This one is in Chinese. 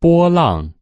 波浪。